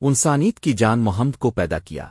انسانیت کی جان محمد کو پیدا کیا۔